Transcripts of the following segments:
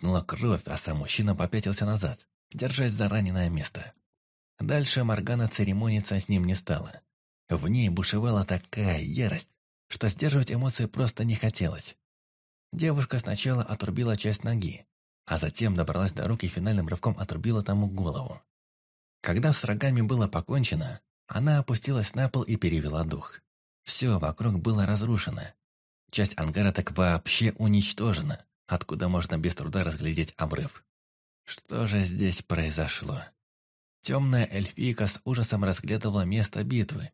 хлынула кровь, а сам мужчина попятился назад, держась за раненое место. Дальше Моргана церемониться с ним не стала. В ней бушевала такая ярость, что сдерживать эмоции просто не хотелось. Девушка сначала отрубила часть ноги, а затем добралась до рук и финальным рывком отрубила тому голову. Когда с рогами было покончено, она опустилась на пол и перевела дух. Все вокруг было разрушено. Часть ангара так вообще уничтожена, откуда можно без труда разглядеть обрыв. Что же здесь произошло? Темная эльфийка с ужасом разглядывала место битвы,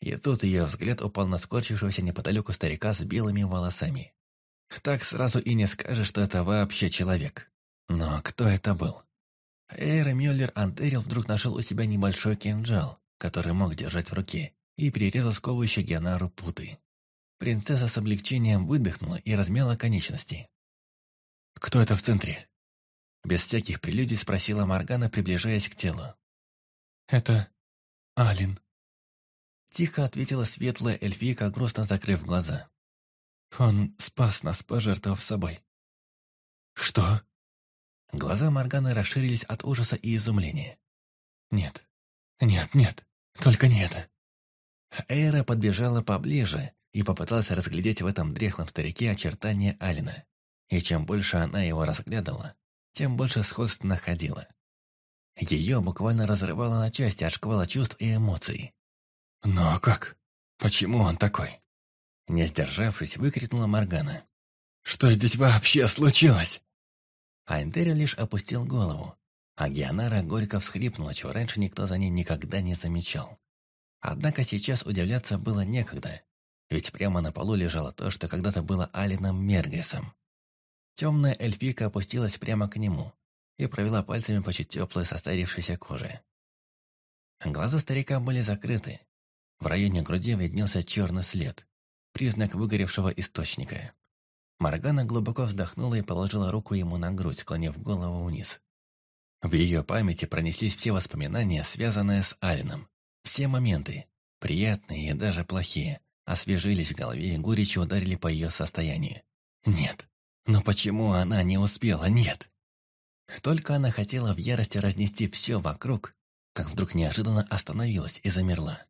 и тут ее взгляд упал на скорчившегося неподалеку старика с белыми волосами. Так сразу и не скажешь, что это вообще человек. Но кто это был? Эйр Мюллер Антерил вдруг нашел у себя небольшой кинжал, который мог держать в руке, и перерезал сковывающие Геонару путы. Принцесса с облегчением выдохнула и размяла конечности. «Кто это в центре?» Без всяких прелюдий спросила Моргана, приближаясь к телу. «Это Алин», Тихо ответила светлая эльфийка, грустно закрыв глаза. «Он спас нас, пожертвовав собой». «Что?» Глаза Морганы расширились от ужаса и изумления. «Нет, нет, нет, только не это». Эйра подбежала поближе и попыталась разглядеть в этом дряхлом старике очертания Алина. И чем больше она его разглядывала, тем больше сходств находила. Ее буквально разрывало на части от шквала чувств и эмоций. «Но как? Почему он такой?» Не сдержавшись, выкрикнула Моргана. «Что здесь вообще случилось?» Айнтери лишь опустил голову, а Геонара горько всхлипнула, чего раньше никто за ней никогда не замечал. Однако сейчас удивляться было некогда, ведь прямо на полу лежало то, что когда-то было Алином Мергесом. Темная эльфийка опустилась прямо к нему и провела пальцами по чуть теплой состарившейся коже. Глаза старика были закрыты, в районе груди виднелся черный след, признак выгоревшего источника. Маргана глубоко вздохнула и положила руку ему на грудь, склонив голову вниз. В ее памяти пронеслись все воспоминания, связанные с Алином. Все моменты, приятные и даже плохие, освежились в голове и горечью ударили по ее состоянию. Нет. Но почему она не успела? Нет. Только она хотела в ярости разнести все вокруг, как вдруг неожиданно остановилась и замерла.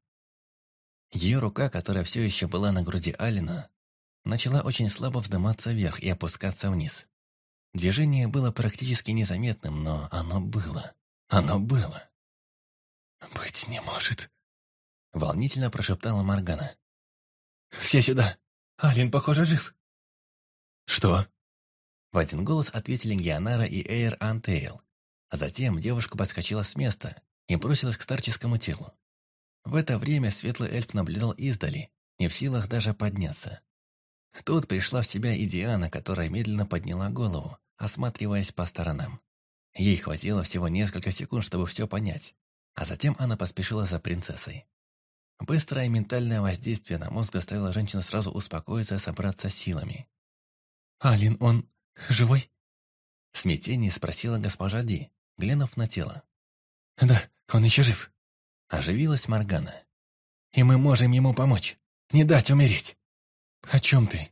Ее рука, которая все еще была на груди Алина, начала очень слабо вздыматься вверх и опускаться вниз. Движение было практически незаметным, но оно было. Оно было. «Быть не может», — волнительно прошептала Маргана. «Все сюда! Алин, похоже, жив!» «Что?» В один голос ответили Геонара и Эйр Антерил, а затем девушка подскочила с места и бросилась к старческому телу. В это время светлый эльф наблюдал издали, не в силах даже подняться. Тут пришла в себя и Диана, которая медленно подняла голову, осматриваясь по сторонам. Ей хватило всего несколько секунд, чтобы все понять, а затем она поспешила за принцессой. Быстрое ментальное воздействие на мозг заставило женщину сразу успокоиться и собраться силами. «Алин, он живой?» В смятении спросила госпожа Ди, глянув на тело. «Да, он еще жив», Оживилась Моргана. «И мы можем ему помочь. Не дать умереть». «О чем ты?»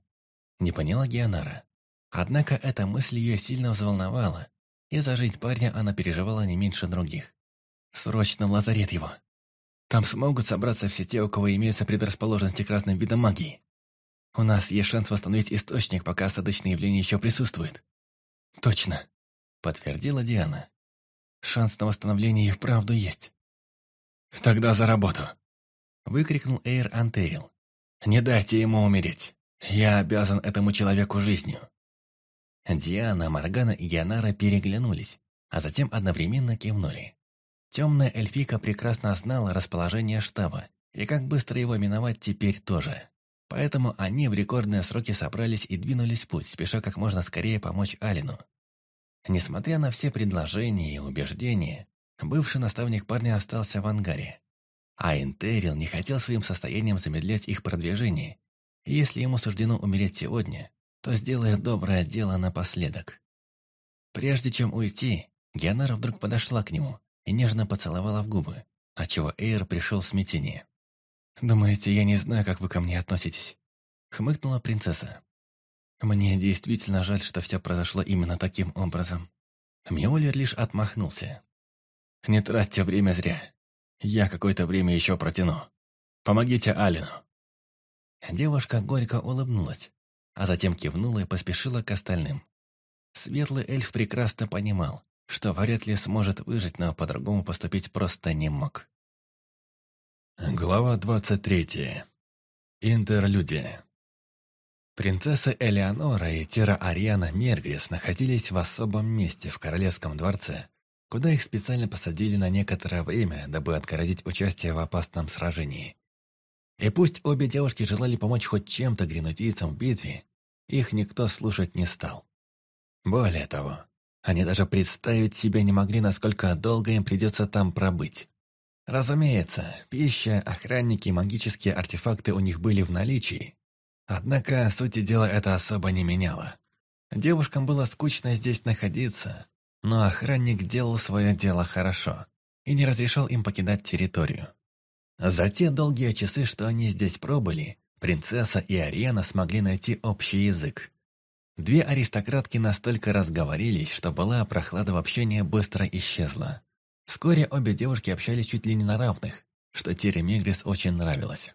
Не поняла Геонара. Однако эта мысль ее сильно взволновала, и за жизнь парня она переживала не меньше других. «Срочно в лазарет его. Там смогут собраться все те, у кого имеются предрасположенности к разным видам магии. У нас есть шанс восстановить источник, пока осадочные явления еще присутствуют». «Точно», — подтвердила Диана. «Шанс на восстановление и вправду есть. «Тогда за работу!» Выкрикнул Эйр Антерил. «Не дайте ему умереть! Я обязан этому человеку жизнью!» Диана, Маргана и Янара переглянулись, а затем одновременно кивнули. Темная эльфика прекрасно знала расположение штаба и как быстро его миновать теперь тоже. Поэтому они в рекордные сроки собрались и двинулись в путь, спеша как можно скорее помочь Алину. Несмотря на все предложения и убеждения, Бывший наставник парня остался в ангаре. А Интерил не хотел своим состоянием замедлять их продвижение. И если ему суждено умереть сегодня, то сделает доброе дело напоследок. Прежде чем уйти, Геонара вдруг подошла к нему и нежно поцеловала в губы, отчего Эйр пришел в смятение. «Думаете, я не знаю, как вы ко мне относитесь?» — хмыкнула принцесса. Мне действительно жаль, что все произошло именно таким образом. Мьолер лишь отмахнулся. Не тратьте время зря. Я какое-то время еще протяну. Помогите Алину. Девушка горько улыбнулась, а затем кивнула и поспешила к остальным. Светлый эльф прекрасно понимал, что вряд ли сможет выжить, но по-другому поступить просто не мог. Глава 23. Интерлюдия. Принцесса Элеонора и Тира Ариана Мергрис находились в особом месте в королевском дворце, куда их специально посадили на некоторое время, дабы отгородить участие в опасном сражении. И пусть обе девушки желали помочь хоть чем-то гренудийцам в битве, их никто слушать не стал. Более того, они даже представить себе не могли, насколько долго им придется там пробыть. Разумеется, пища, охранники магические артефакты у них были в наличии. Однако, сути дела, это особо не меняло. Девушкам было скучно здесь находиться, но охранник делал свое дело хорошо и не разрешал им покидать территорию. За те долгие часы, что они здесь пробыли, принцесса и Ариана смогли найти общий язык. Две аристократки настолько разговорились, что была прохлада в общении быстро исчезла. Вскоре обе девушки общались чуть ли не на равных, что Тире Мегрис очень нравилось.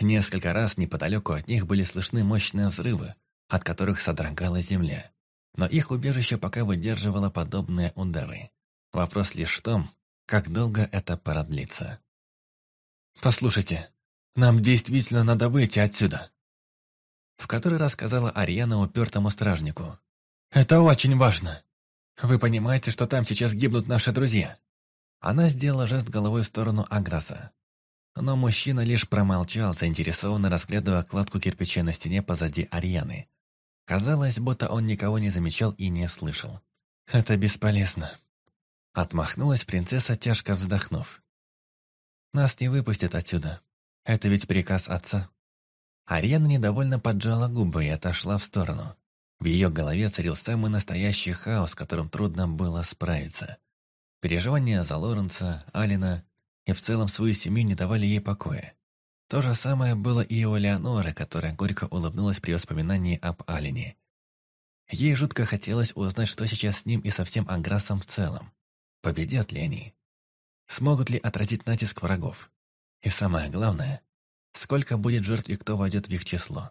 Несколько раз неподалеку от них были слышны мощные взрывы, от которых содрогалась земля. Но их убежище пока выдерживало подобные удары. Вопрос лишь в том, как долго это продлится. «Послушайте, нам действительно надо выйти отсюда», в который раз сказала Ариана упертому стражнику. «Это очень важно. Вы понимаете, что там сейчас гибнут наши друзья?» Она сделала жест головой в сторону Аграса. Но мужчина лишь промолчал, заинтересованно разглядывая кладку кирпичей на стене позади Арианы. Казалось, будто он никого не замечал и не слышал. «Это бесполезно», — отмахнулась принцесса, тяжко вздохнув. «Нас не выпустят отсюда. Это ведь приказ отца». Ариана недовольно поджала губы и отошла в сторону. В ее голове царил самый настоящий хаос, с которым трудно было справиться. Переживания за Лоренца, Алина и в целом свою семью не давали ей покоя. То же самое было и у Леоноры, которая горько улыбнулась при воспоминании об Алине. Ей жутко хотелось узнать, что сейчас с ним и со всем Анграсом в целом. Победят ли они? Смогут ли отразить натиск врагов? И самое главное, сколько будет жертв и кто войдет в их число.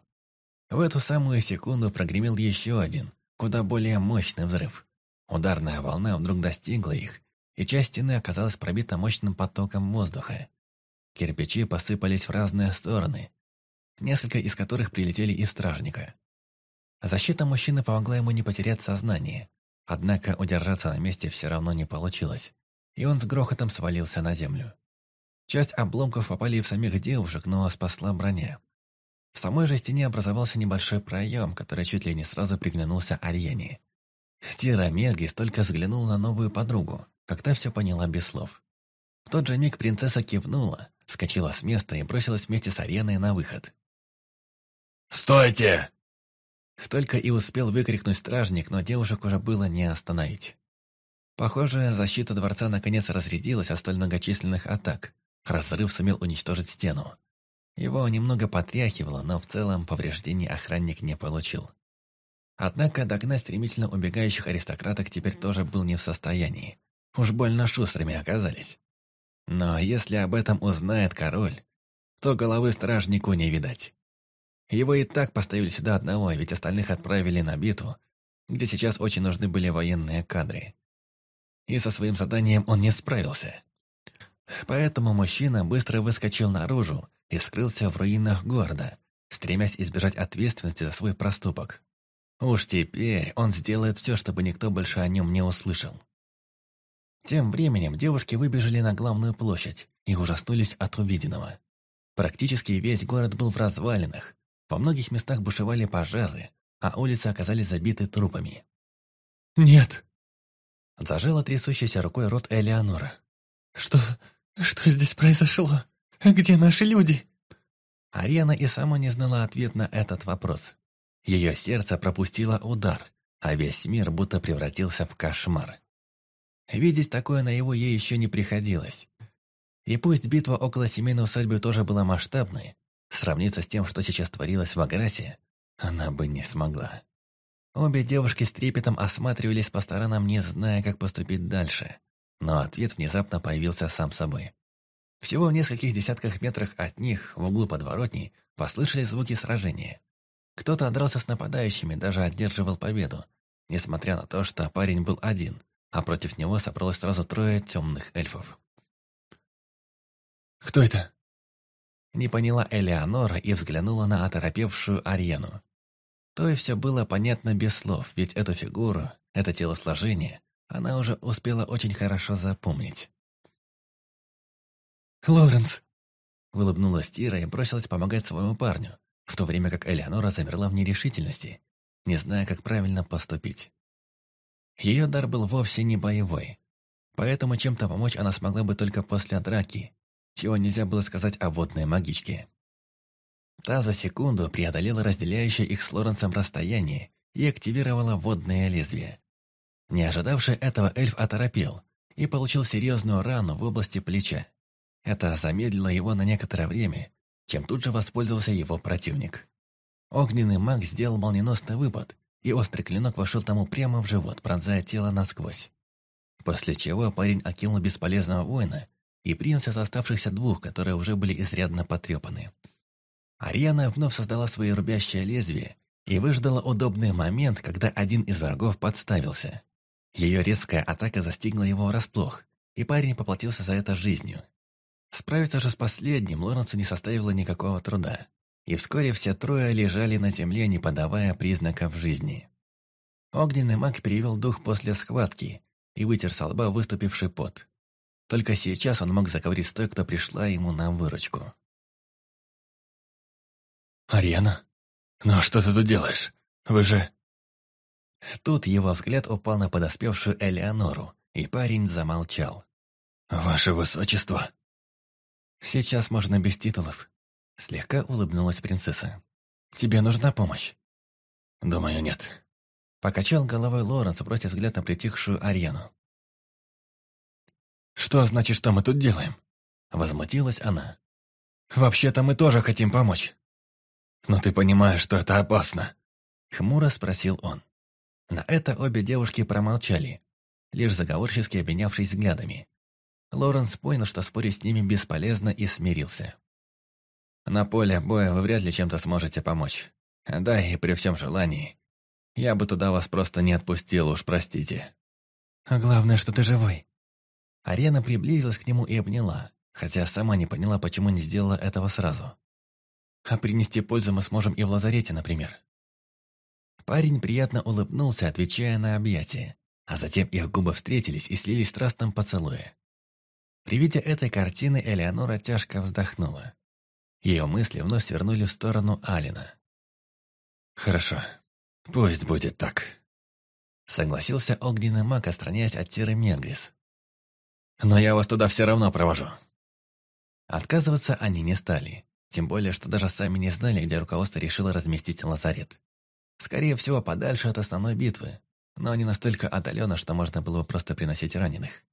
В эту самую секунду прогремел еще один, куда более мощный взрыв. Ударная волна вдруг достигла их, и часть стены оказалась пробита мощным потоком воздуха. Кирпичи посыпались в разные стороны, несколько из которых прилетели из стражника. Защита мужчины помогла ему не потерять сознание, однако удержаться на месте все равно не получилось, и он с грохотом свалился на землю. Часть обломков попали в самих девушек, но спасла броня. В самой же стене образовался небольшой проем, который чуть ли не сразу приглянулся Ариене. Тира Мергис только взглянул на новую подругу, когда все поняла без слов. В тот же миг принцесса кивнула, вскочила с места и бросилась вместе с Ареной на выход. «Стойте!» Только и успел выкрикнуть стражник, но девушек уже было не остановить. Похоже, защита дворца наконец разрядилась от столь многочисленных атак, Разрыв сумел уничтожить стену. Его немного потряхивало, но в целом повреждений охранник не получил. Однако догнать стремительно убегающих аристократок теперь тоже был не в состоянии. Уж больно шустрыми оказались. Но если об этом узнает король, то головы стражнику не видать. Его и так поставили сюда одного, ведь остальных отправили на битву, где сейчас очень нужны были военные кадры. И со своим заданием он не справился. Поэтому мужчина быстро выскочил наружу и скрылся в руинах города, стремясь избежать ответственности за свой проступок. Уж теперь он сделает все, чтобы никто больше о нем не услышал. Тем временем девушки выбежали на главную площадь и ужаснулись от увиденного. Практически весь город был в развалинах, во многих местах бушевали пожары, а улицы оказались забиты трупами. «Нет!» Зажила трясущейся рукой рот Элеонора. «Что... что здесь произошло? Где наши люди?» Ариана и сама не знала ответ на этот вопрос. Ее сердце пропустило удар, а весь мир будто превратился в кошмар. Видеть такое на его ей еще не приходилось. И пусть битва около семейной усадьбы тоже была масштабной, сравниться с тем, что сейчас творилось в Аграсе, она бы не смогла. Обе девушки с трепетом осматривались по сторонам, не зная, как поступить дальше. Но ответ внезапно появился сам собой. Всего в нескольких десятках метрах от них, в углу подворотни, послышались звуки сражения. Кто-то дрался с нападающими, даже одерживал победу, несмотря на то, что парень был один, а против него собралось сразу трое темных эльфов. «Кто это?» Не поняла Элеонора и взглянула на оторопевшую Ариену. То и все было понятно без слов, ведь эту фигуру, это телосложение, она уже успела очень хорошо запомнить. «Лоренс!» Улыбнулась Тира и бросилась помогать своему парню, в то время как Элеонора замерла в нерешительности, не зная, как правильно поступить. Ее дар был вовсе не боевой, поэтому чем-то помочь она смогла бы только после драки, чего нельзя было сказать о водной магичке. Та за секунду преодолела разделяющее их с Лоренсом расстояние и активировала водное лезвие. Не ожидавший этого эльф оторопел и получил серьезную рану в области плеча. Это замедлило его на некоторое время, чем тут же воспользовался его противник. Огненный маг сделал молниеносный выпад, и острый клинок вошел тому прямо в живот, пронзая тело насквозь. После чего парень окинул бесполезного воина и принялся за оставшихся двух, которые уже были изрядно потрепаны. Ариана вновь создала свои рубящее лезвие и выждала удобный момент, когда один из врагов подставился. Ее резкая атака застигла его врасплох, и парень поплатился за это жизнью. Справиться же с последним Лоренцу не составило никакого труда, и вскоре все трое лежали на земле, не подавая признаков жизни. Огненный маг перевел дух после схватки и вытер со лба выступивший пот. Только сейчас он мог заговорить с той, кто пришла ему на выручку. «Ариана? Ну что ты тут делаешь? Вы же...» Тут его взгляд упал на подоспевшую Элеонору, и парень замолчал. «Ваше высочество!» «Сейчас можно без титулов», — слегка улыбнулась принцесса. «Тебе нужна помощь?» «Думаю, нет». Покачал головой Лоренс, бросив взгляд на притихшую Ариану. «Что значит, что мы тут делаем?» Возмутилась она. «Вообще-то мы тоже хотим помочь». «Но ты понимаешь, что это опасно?» Хмуро спросил он. На это обе девушки промолчали, лишь заговорчески обменявшись взглядами. Лоренс понял, что спорить с ними бесполезно и смирился. «На поле боя вы вряд ли чем-то сможете помочь. Да и при всем желании. Я бы туда вас просто не отпустил, уж простите». «А главное, что ты живой». Арена приблизилась к нему и обняла, хотя сама не поняла, почему не сделала этого сразу. А принести пользу мы сможем и в лазарете, например. Парень приятно улыбнулся, отвечая на объятие, а затем их губы встретились и слились в страстном поцелуе. При виде этой картины Элеонора тяжко вздохнула. Ее мысли вновь свернули в сторону Алина. «Хорошо, пусть будет так», — согласился огненный маг, отстраняясь от Тиры Мергрис. «Но я вас туда все равно провожу». Отказываться они не стали. Тем более, что даже сами не знали, где руководство решило разместить лазарет. Скорее всего, подальше от основной битвы, но не настолько отдаленно, что можно было бы просто приносить раненых.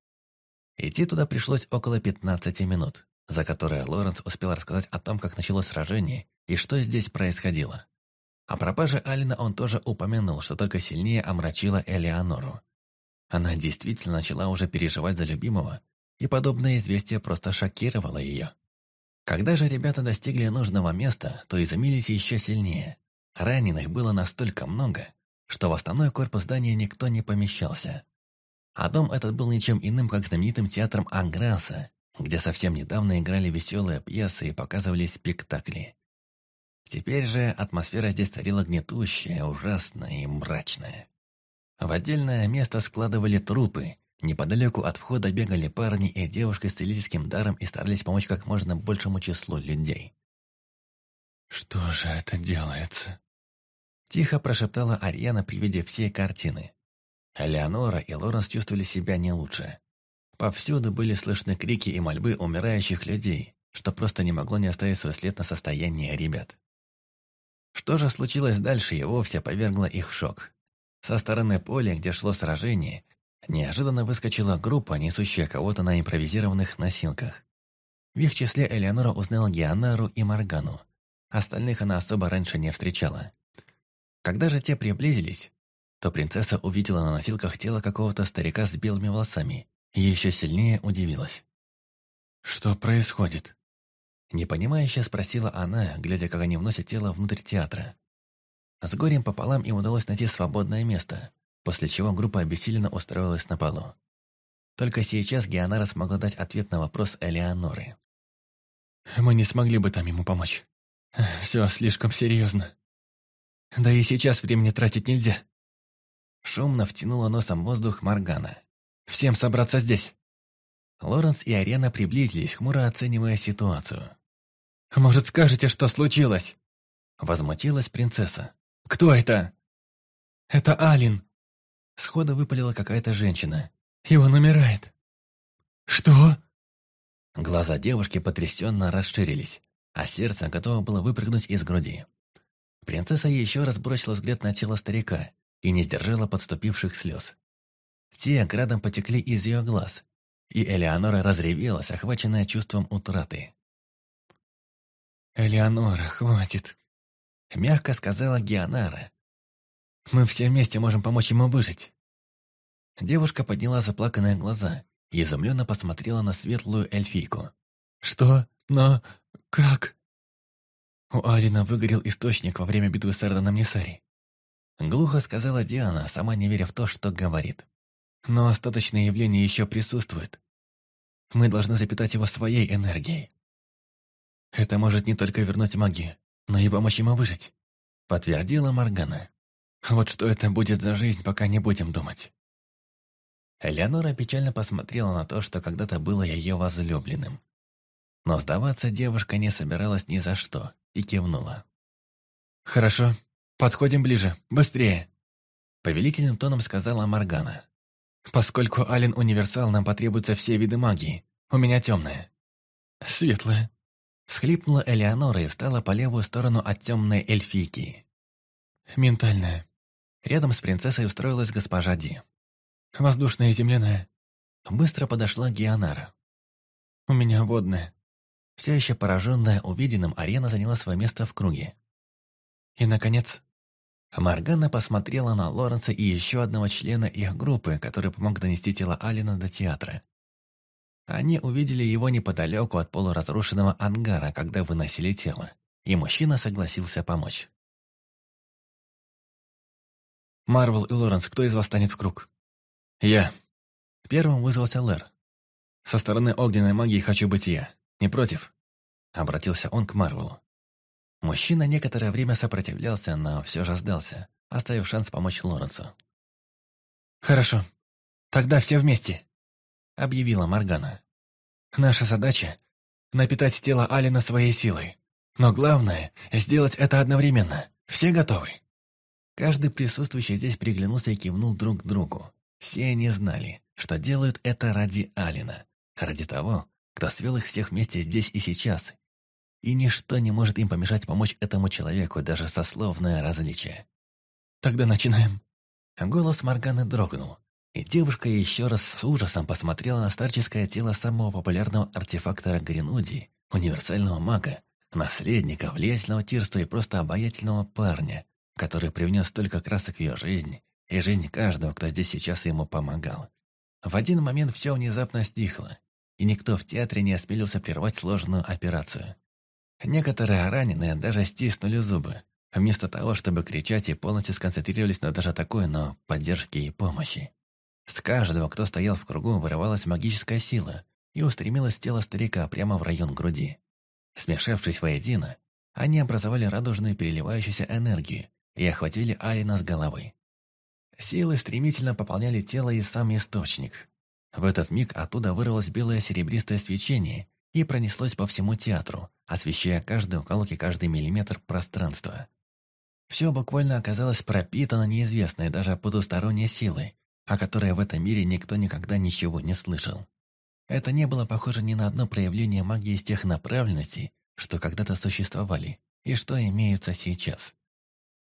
Идти туда пришлось около 15 минут, за которые Лоренс успел рассказать о том, как началось сражение и что здесь происходило. О пропаже Алина он тоже упомянул, что только сильнее омрачило Элеонору. Она действительно начала уже переживать за любимого, и подобное известие просто шокировало ее. Когда же ребята достигли нужного места, то изумились еще сильнее. Раненых было настолько много, что в основной корпус здания никто не помещался. А дом этот был ничем иным, как знаменитым театром Анграса, где совсем недавно играли веселые пьесы и показывали спектакли. Теперь же атмосфера здесь царила гнетущая, ужасная и мрачная. В отдельное место складывали трупы, Неподалеку от входа бегали парни и девушка с целительским даром и старались помочь как можно большему числу людей. «Что же это делается?» Тихо прошептала Ариана при виде всей картины. Леонора и Лоренс чувствовали себя не лучше. Повсюду были слышны крики и мольбы умирающих людей, что просто не могло не оставить свой след на состоянии ребят. Что же случилось дальше, и вовсе повергло их в шок. Со стороны поля, где шло сражение, Неожиданно выскочила группа, несущая кого-то на импровизированных носилках. В их числе Элеонора узнала Геонару и Маргану. Остальных она особо раньше не встречала. Когда же те приблизились, то принцесса увидела на носилках тело какого-то старика с белыми волосами и еще сильнее удивилась. «Что происходит?» Непонимающе спросила она, глядя, как они вносят тело внутрь театра. С горем пополам им удалось найти свободное место, после чего группа обессиленно устроилась на полу. Только сейчас Геонара смогла дать ответ на вопрос Элеоноры. «Мы не смогли бы там ему помочь. Все слишком серьезно. Да и сейчас времени тратить нельзя». Шумно втянула носом воздух Маргана. «Всем собраться здесь!» Лоренс и Арена приблизились, хмуро оценивая ситуацию. «Может, скажете, что случилось?» Возмутилась принцесса. «Кто это?» «Это Алин!» Сходу выпалила какая-то женщина. «И он умирает!» «Что?» Глаза девушки потрясенно расширились, а сердце готово было выпрыгнуть из груди. Принцесса еще раз бросила взгляд на тело старика и не сдержала подступивших слез. Те градом потекли из ее глаз, и Элеонора разревелась, охваченная чувством утраты. «Элеонора, хватит!» Мягко сказала Геонара. «Мы все вместе можем помочь ему выжить». Девушка подняла заплаканные глаза и изумленно посмотрела на светлую эльфийку. «Что? Но... как?» У Алина выгорел источник во время битвы с Эрдоном Несари. Глухо сказала Диана, сама не веря в то, что говорит. Но остаточное явление еще присутствует. Мы должны запитать его своей энергией. Это может не только вернуть магию, но и помочь ему выжить, подтвердила Маргана. Вот что это будет за жизнь, пока не будем думать. Элеонора печально посмотрела на то, что когда-то было ее возлюбленным. Но сдаваться девушка не собиралась ни за что и кивнула. «Хорошо, подходим ближе, быстрее!» Повелительным тоном сказала Маргана. Поскольку Ален универсал, нам потребуются все виды магии. У меня темная. Светлая. Схлипнула Элеонора и встала по левую сторону от темной эльфийки. Ментальная. Рядом с принцессой устроилась госпожа Ди. Воздушная и земляная. Быстро подошла Геонара. У меня водная. Все еще пораженная увиденным, арена заняла свое место в круге. И, наконец, Маргана посмотрела на Лоренса и еще одного члена их группы, который помог донести тело Алина до театра. Они увидели его неподалеку от полуразрушенного ангара, когда выносили тело, и мужчина согласился помочь. «Марвел и Лоренс, кто из вас станет в круг?» «Я». Первым вызвался Лэр. «Со стороны огненной магии хочу быть я. Не против?» Обратился он к Марвелу. Мужчина некоторое время сопротивлялся, но все же сдался, оставив шанс помочь Лоренсу. «Хорошо. Тогда все вместе», — объявила Моргана. «Наша задача — напитать тело Алина своей силой. Но главное — сделать это одновременно. Все готовы?» Каждый присутствующий здесь приглянулся и кивнул друг к другу. Все они знали, что делают это ради Алина, ради того, кто свел их всех вместе здесь и сейчас, и ничто не может им помешать помочь этому человеку, даже сословное различие. «Тогда начинаем». Голос Морганы дрогнул, и девушка еще раз с ужасом посмотрела на старческое тело самого популярного артефактора Гринуди, универсального мага, наследника, влиятельного тирства и просто обаятельного парня, который привнес столько красок в ее жизнь и жизнь каждого, кто здесь сейчас ему помогал. В один момент все внезапно стихло, и никто в театре не осмелился прервать сложную операцию. Некоторые раненые даже стиснули зубы, вместо того, чтобы кричать и полностью сконцентрировались на даже такой, но поддержке и помощи. С каждого, кто стоял в кругу, вырывалась магическая сила и устремилась тело старика прямо в район груди. Смешавшись воедино, они образовали радужную переливающуюся энергию и охватили Алина с головы. Силы стремительно пополняли тело и сам источник. В этот миг оттуда вырвалось белое серебристое свечение и пронеслось по всему театру, освещая каждый уголок и каждый миллиметр пространства. Все буквально оказалось пропитано неизвестной, даже потусторонней силой, о которой в этом мире никто никогда ничего не слышал. Это не было похоже ни на одно проявление магии из тех направленностей, что когда-то существовали и что имеются сейчас.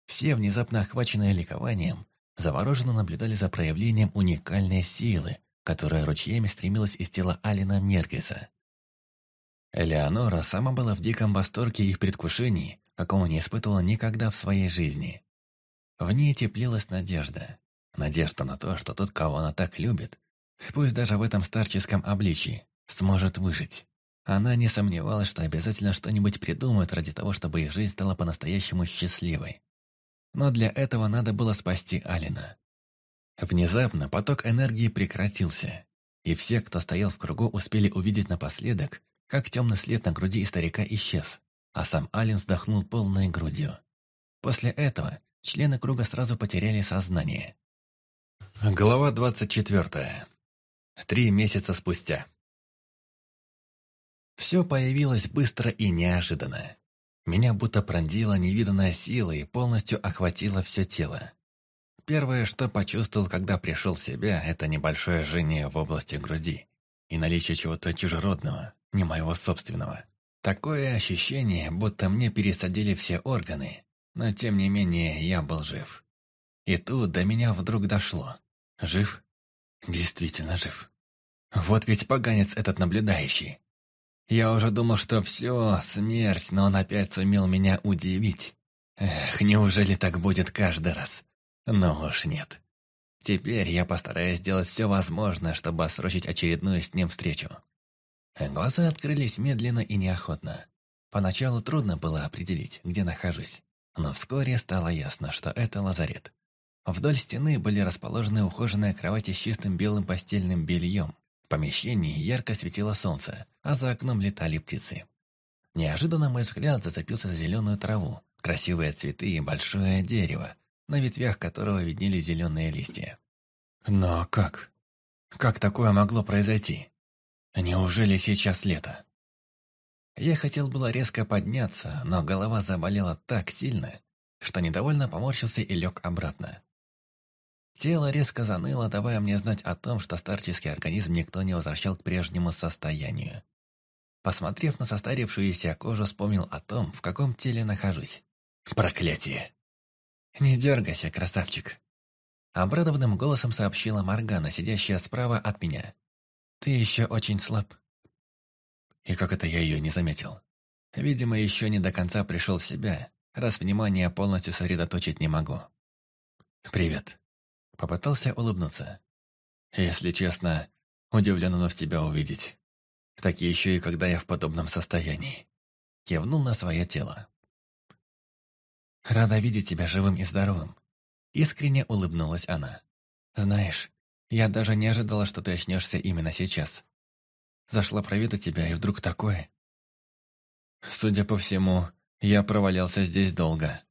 Все, внезапно охваченные ликованием, завороженно наблюдали за проявлением уникальной силы, которая ручьями стремилась из тела Алина Мергеса. Элеонора сама была в диком восторге и в предвкушении, какого не испытывала никогда в своей жизни. В ней теплилась надежда. Надежда на то, что тот, кого она так любит, пусть даже в этом старческом обличии, сможет выжить. Она не сомневалась, что обязательно что-нибудь придумают ради того, чтобы их жизнь стала по-настоящему счастливой. Но для этого надо было спасти Алина. Внезапно поток энергии прекратился, и все, кто стоял в кругу, успели увидеть напоследок, как темный след на груди старика исчез, а сам Алин вздохнул полной грудью. После этого члены круга сразу потеряли сознание. Глава двадцать четвертая. Три месяца спустя. Все появилось быстро и неожиданно. Меня будто пронзила невиданная сила и полностью охватило все тело. Первое, что почувствовал, когда пришел в себя, это небольшое жжение в области груди и наличие чего-то чужеродного, не моего собственного. Такое ощущение, будто мне пересадили все органы, но тем не менее я был жив. И тут до меня вдруг дошло. Жив? Действительно жив. Вот ведь поганец этот наблюдающий. Я уже думал, что все, смерть, но он опять сумел меня удивить. Эх, неужели так будет каждый раз? Ну уж нет. Теперь я постараюсь сделать все возможное, чтобы осрочить очередную с ним встречу. Глаза открылись медленно и неохотно. Поначалу трудно было определить, где нахожусь, но вскоре стало ясно, что это лазарет. Вдоль стены были расположены ухоженные кровати с чистым белым постельным бельем, в помещении ярко светило солнце, а за окном летали птицы. Неожиданно мой взгляд зацепился за зеленую траву, красивые цветы и большое дерево, на ветвях которого виднелись зеленые листья. Но как? Как такое могло произойти? Неужели сейчас лето? Я хотел было резко подняться, но голова заболела так сильно, что недовольно поморщился и лег обратно. Тело резко заныло, давая мне знать о том, что старческий организм никто не возвращал к прежнему состоянию. Посмотрев на состарившуюся кожу, вспомнил о том, в каком теле нахожусь. Проклятие! «Не дергайся, красавчик!» Обрадованным голосом сообщила Маргана, сидящая справа от меня. «Ты еще очень слаб». И как это я ее не заметил? Видимо, еще не до конца пришел в себя, раз внимание полностью сосредоточить не могу. «Привет», Попытался улыбнуться. Если честно, удивлен вновь тебя увидеть. Так еще и когда я в подобном состоянии. Кивнул на свое тело. Рада видеть тебя живым и здоровым. Искренне улыбнулась она. Знаешь, я даже не ожидала, что ты очнешься именно сейчас. Зашла проведать тебя, и вдруг такое. Судя по всему, я провалялся здесь долго.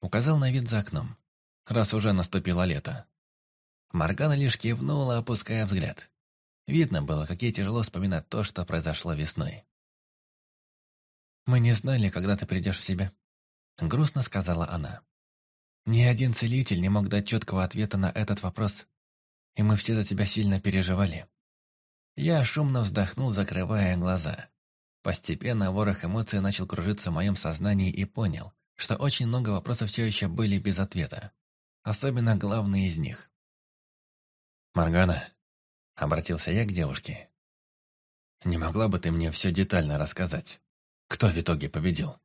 Указал на вид за окном, раз уже наступило лето. Моргана лишь кивнула, опуская взгляд. Видно было, как ей тяжело вспоминать то, что произошло весной. «Мы не знали, когда ты придешь в себя», — грустно сказала она. «Ни один целитель не мог дать четкого ответа на этот вопрос, и мы все за тебя сильно переживали». Я шумно вздохнул, закрывая глаза. Постепенно ворох эмоций начал кружиться в моем сознании и понял, что очень много вопросов все еще были без ответа. Особенно главный из них. «Маргана», — обратился я к девушке, — «не могла бы ты мне все детально рассказать? Кто в итоге победил?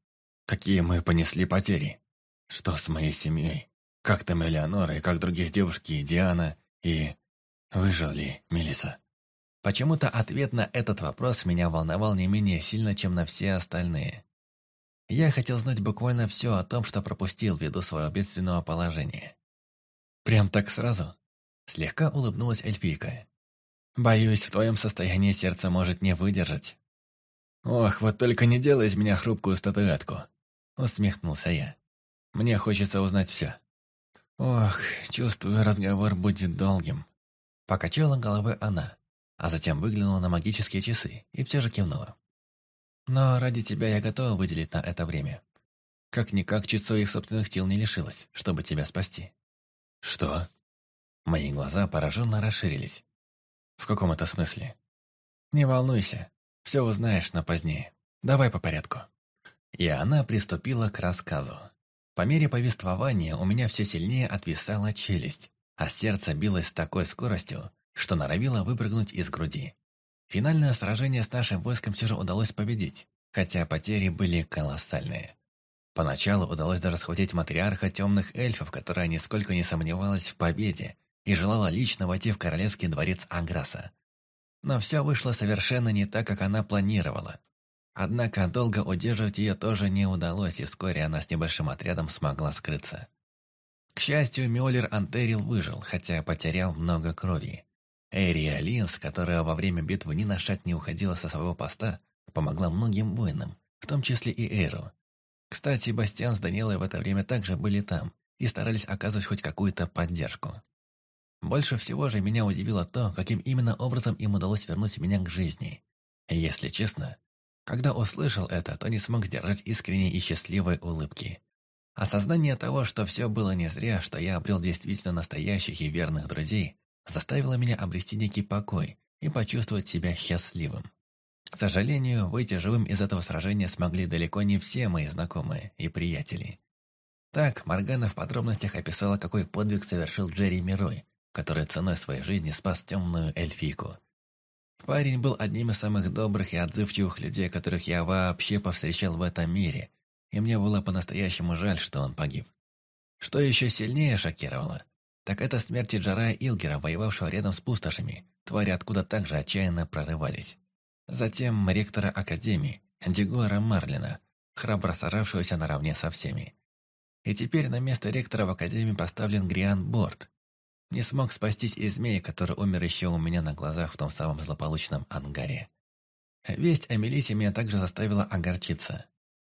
Какие мы понесли потери? Что с моей семьей? Как там Элеонора и как другие девушки, и Диана, и... Выжил ли Мелиса? Почему-то ответ на этот вопрос меня волновал не менее сильно, чем на все остальные. Я хотел знать буквально все о том, что пропустил ввиду своего бедственного положения. Прям так сразу? Слегка улыбнулась эльфийка. «Боюсь, в твоем состоянии сердце может не выдержать». «Ох, вот только не делай из меня хрупкую статуэтку», — усмехнулся я. «Мне хочется узнать все». «Ох, чувствую, разговор будет долгим». Покачала головой она, а затем выглянула на магические часы и все же кивнула. «Но ради тебя я готова выделить на это время. Как-никак чуть своих собственных сил не лишилась, чтобы тебя спасти». «Что?» Мои глаза пораженно расширились. В каком это смысле? Не волнуйся, все узнаешь, но позднее. Давай по порядку. И она приступила к рассказу. По мере повествования у меня все сильнее отвисала челюсть, а сердце билось с такой скоростью, что норовило выпрыгнуть из груди. Финальное сражение с нашим войском все же удалось победить, хотя потери были колоссальные. Поначалу удалось даже схватить матриарха темных эльфов, которая нисколько не сомневалась в победе и желала лично войти в королевский дворец Аграса. Но все вышло совершенно не так, как она планировала. Однако долго удерживать ее тоже не удалось, и вскоре она с небольшим отрядом смогла скрыться. К счастью, Мюллер Антерил выжил, хотя потерял много крови. Эрия Линс, которая во время битвы ни на шаг не уходила со своего поста, помогла многим воинам, в том числе и Эйру. Кстати, Бастиан с Данилой в это время также были там и старались оказывать хоть какую-то поддержку. Больше всего же меня удивило то, каким именно образом им удалось вернуть меня к жизни. Если честно, когда услышал это, то не смог сдержать искренней и счастливой улыбки. Осознание того, что все было не зря, что я обрел действительно настоящих и верных друзей, заставило меня обрести некий покой и почувствовать себя счастливым. К сожалению, выйти живым из этого сражения смогли далеко не все мои знакомые и приятели. Так, Моргана в подробностях описала, какой подвиг совершил Джерри Мирой, который ценой своей жизни спас темную эльфийку. Парень был одним из самых добрых и отзывчивых людей, которых я вообще повстречал в этом мире, и мне было по-настоящему жаль, что он погиб. Что еще сильнее шокировало, так это смерти Джарая Илгера, воевавшего рядом с пустошами, твари откуда также отчаянно прорывались. Затем ректора Академии, Дигуара Марлина, храбро сражавшегося наравне со всеми. И теперь на место ректора в Академии поставлен Гриан Борт, не смог спастись и змей, который умер еще у меня на глазах в том самом злополучном ангаре. Весть о Мелисе меня также заставила огорчиться.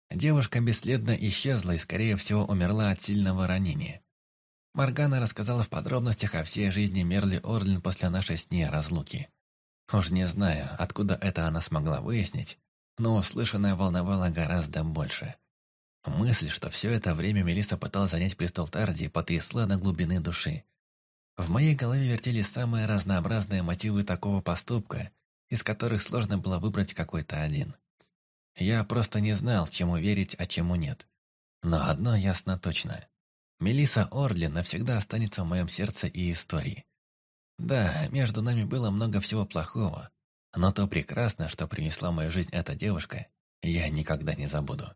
Девушка бесследно исчезла и, скорее всего, умерла от сильного ранения. Маргана рассказала в подробностях о всей жизни Мерли Орлин после нашей с ней разлуки. Уж не знаю, откуда это она смогла выяснить, но услышанное волновало гораздо больше. Мысль, что все это время Мелиса пыталась занять престол Тарди, потрясла до глубины души. В моей голове вертелись самые разнообразные мотивы такого поступка, из которых сложно было выбрать какой-то один. Я просто не знал, чему верить, а чему нет. Но одно ясно точно. Мелиса Орли навсегда останется в моем сердце и истории. Да, между нами было много всего плохого, но то прекрасно, что принесла в мою жизнь эта девушка, я никогда не забуду.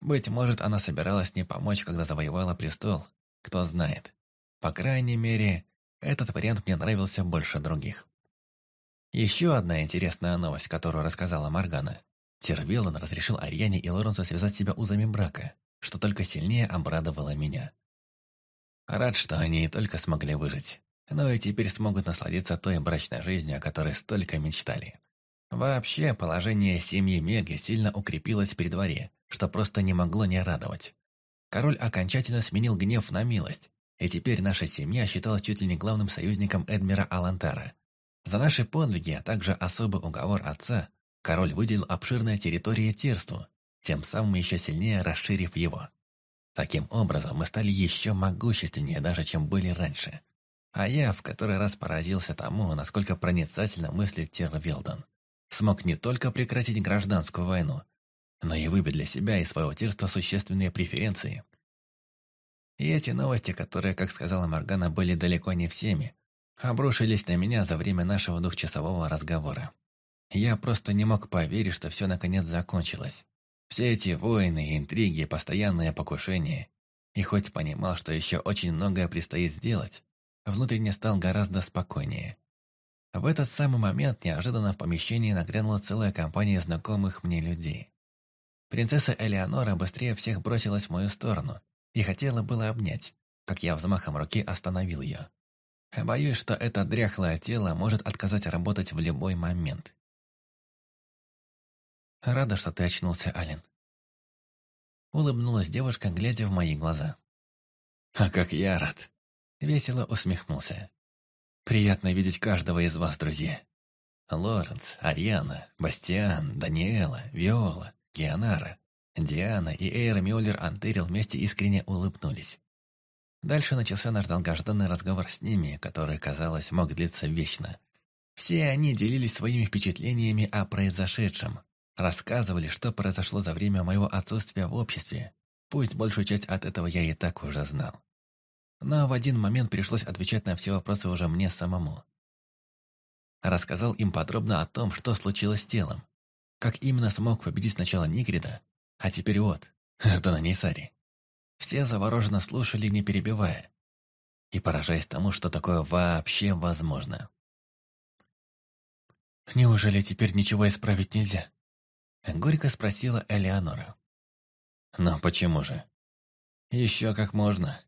Быть может, она собиралась мне помочь, когда завоевала престол, кто знает. По крайней мере, этот вариант мне нравился больше других. Еще одна интересная новость, которую рассказала Маргана. Тервиллан разрешил Ариане и Лоренцу связать себя узами брака, что только сильнее обрадовало меня. Рад, что они не только смогли выжить, но и теперь смогут насладиться той брачной жизнью, о которой столько мечтали. Вообще, положение семьи Меги сильно укрепилось при дворе, что просто не могло не радовать. Король окончательно сменил гнев на милость, и теперь наша семья считалась чуть ли не главным союзником Эдмира Алантара. За наши подвиги, а также особый уговор отца, король выделил обширные территории Тирству, тем самым еще сильнее расширив его. Таким образом, мы стали еще могущественнее даже, чем были раньше. А я в который раз поразился тому, насколько проницательно мыслит Тер Вилдон. Смог не только прекратить гражданскую войну, но и выбить для себя и своего тирства существенные преференции, и эти новости, которые, как сказала Моргана, были далеко не всеми, обрушились на меня за время нашего двухчасового разговора. Я просто не мог поверить, что все наконец закончилось. Все эти войны, интриги, постоянные покушения. И хоть понимал, что еще очень многое предстоит сделать, внутренне стал гораздо спокойнее. В этот самый момент неожиданно в помещении нагрянула целая компания знакомых мне людей. Принцесса Элеонора быстрее всех бросилась в мою сторону и хотела было обнять, как я взмахом руки остановил ее. Боюсь, что это дряхлое тело может отказать работать в любой момент. Рада, что ты очнулся, Ален. Улыбнулась девушка, глядя в мои глаза. А как я рад. Весело усмехнулся. Приятно видеть каждого из вас, друзья. Лоренс, Ариана, Бастиан, Даниэла, Виола, Геонара, Диана и Эйра Мюллер Антерил вместе искренне улыбнулись. Дальше начался наш долгожданный разговор с ними, который, казалось, мог длиться вечно. Все они делились своими впечатлениями о произошедшем, рассказывали, что произошло за время моего отсутствия в обществе. Пусть большую часть от этого я и так уже знал. Но в один момент пришлось отвечать на все вопросы уже мне самому. Рассказал им подробно о том, что случилось с телом, как именно смог победить сначала Нигрида, а теперь вот, Ардона Нейсари. Все завороженно слушали, не перебивая, и поражаясь тому, что такое вообще возможно. «Неужели теперь ничего исправить нельзя?» Горько спросила Элеонора. «Но почему же? Еще как можно.